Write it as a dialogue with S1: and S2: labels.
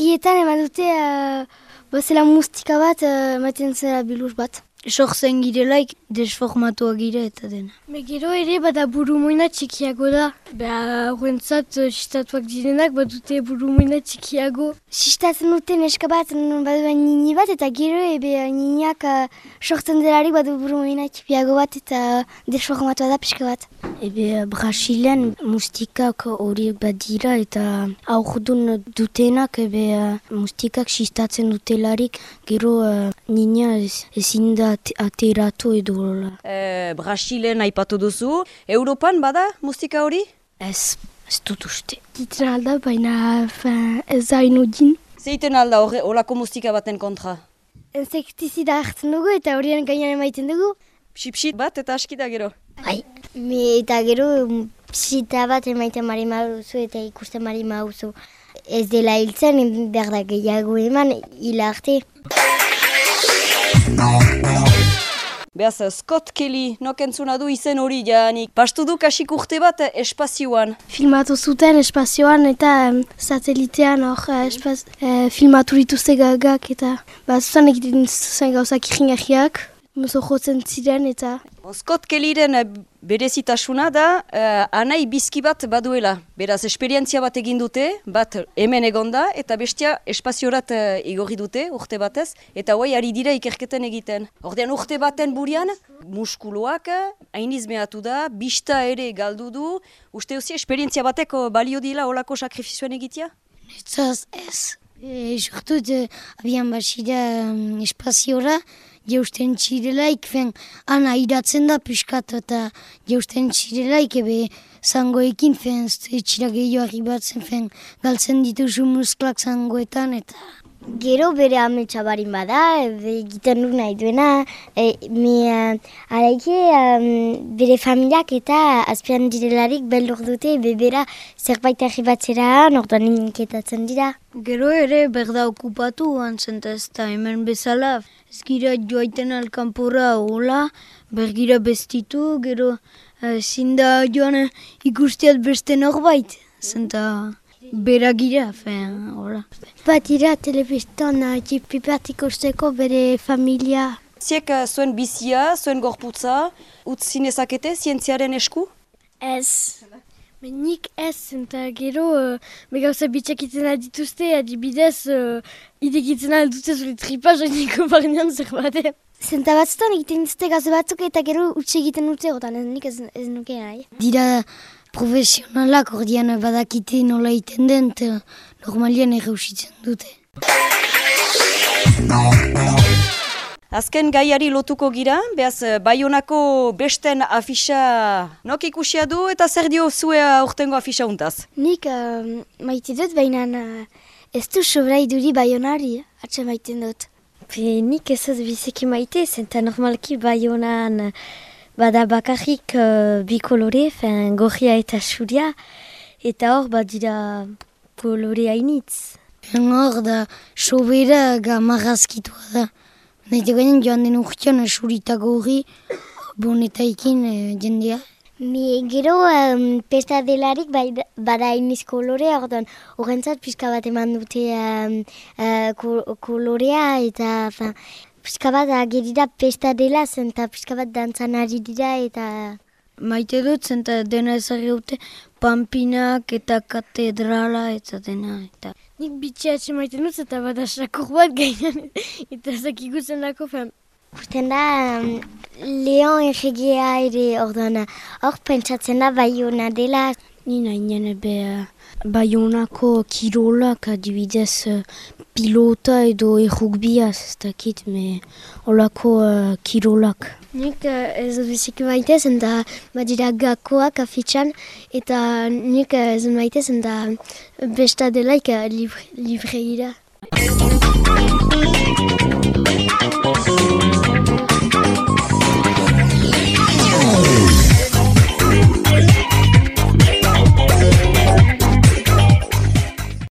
S1: begietan eman dute uh, bazela mustika bat, uh, maten zela biluz bat.
S2: Sortzen girelaik desformatua gire eta dena.
S1: Me gero ere bada buru moina txikiago da. Beha horrentzat sistatuak direnak badute buru moina txikiago. Sistatzen dute neska bat, badu nini bat eta gero ebe niniak uh, sortzen delarik badu buru moina txikiago bat eta desformatua da pixka bat.
S2: Ebe Brasilen mustikak horiek bat dira eta aurdun dutenak ebe mustikak sistatzen dutelarik gero uh, nina ezin da ateratu edo.
S3: E, Brasilen aipatu duzu, Europan bada mustika hori?
S2: Ez, ez dut uste.
S1: Ditzen alda, baina ez da inudin.
S3: Zeiten alda horre, olako mustika baten kontra?
S1: Insektizida hartzen dugu eta horien gainan emaiten dugu.
S3: Psipsit bat eta askita gero?
S1: Bai. Me, eta gero psita bat emaiten mari mauzu eta ikusten mari mauzu. Ez dela hiltzen, behar da gehiago eman, hil arte.
S3: Beaz, Scott Kelly, nokentzuna du izen hori janik. Pastu du kasik urte bat espazioan.
S1: Filmatu zuten espazioan eta um, satelitean hor uh, espaz, uh, filmatu dituzte gagak eta ba, zuzan egiten zen gauzak iringarriak. Mozo jotzen ziren eta...
S3: Scott Kellyren berezitasuna da uh, anai bizki bat baduela. Beraz, esperientzia bat egin dute, bat hemen egonda, eta bestia espaziorat uh, igorri dute urte batez, eta hoai ari dira ikerketen egiten. Ordean urte baten burian, muskuloak hainizmeatu da, bista ere galdu du, uste hozi esperientzia bateko balio dila olako sakrifizioan egitea?
S2: Netzaz ez. E, Jortu, abian basida um, espaziora, jeusten txirelaik, fen, ana iratzen da piskat eta jeusten txirelaik, ebe zangoekin, fen, txira gehiago arribatzen, fen, galtzen dituzu musklak zangoetan, eta...
S1: Gero bere ametsa barin bada, egiten du nahi duena, e, mi, araike bere familiak eta azpian direlarik beldur dute, bebera zerbait arribatzera, nortuan inketatzen dira.
S2: Gero ere berda okupatu antzen ez da hemen bezala. Ez gira joaiten alkanpora hola, bergira bestitu, gero zinda joan ikustiat beste norbait. Zenta beragira, fen, hola.
S1: Bat ira telebistan jipipat ikusteko bere familia.
S3: Ziek zuen bizia, zuen gorputza, utzin ezakete zientziaren esku?
S1: Ez. Nik ez, eta gero, uh, begauza bitxakitzen adituzte, adibidez, uh, idekitzen aldute zure tripa, joaniko barnean zer bate. Zenta batzutan egiten dituzte gauza batzuk eta gero utxe egiten dute, otan ez nik ez, ez nuke nahi.
S2: Dira profesionalak ordean badakite nola iten den, normalian erreusitzen dute.
S3: Azken gaiari lotuko gira, behaz Bayonako besten afisa nok ikusia du eta zer dio zue aurtengo afisa untaz?
S1: Nik uh, maite dut baina uh, ez du sobrai duri Bayonari, atxe maiten dut.
S4: Pe, nik ez dut biziki maite, zenta normalki Bayonan bada bakarrik uh, bi kolore, fen gorria eta suria, eta hor badira kolore hainitz.
S2: Hor da, sobera gamarrazkitua da. Naite gainen joan den urtean surita gorri, bonetaikin e, jendea.
S1: Mi gero um, pesta delarik bai, bada iniz kolorea, orduan horrentzat pixka bat eman dute um, uh, kolorea eta fin, pixka bat agerida pesta dela zen eta pixka bat dantzan ari dira eta...
S2: Maite dut zen eta dena ezagri dute pampinak eta katedrala eta dena eta...
S1: Nik bitxeatxe maite dut eta bat asakur bat gainan eta zakik zen dako fen. Urten da, um, Leon erregea ere orduan, hor pentsatzen da baiona dela.
S2: Nina inen ebe baionako kirolak adibidez pilota edo errugbia ez dakit, me olako uh, kirolak.
S1: Nik uh, ez dut biziki maitez, eta badira gakoak afitxan, eta nik uh, ez dut maitez, eta besta delaik uh, libre, libreira.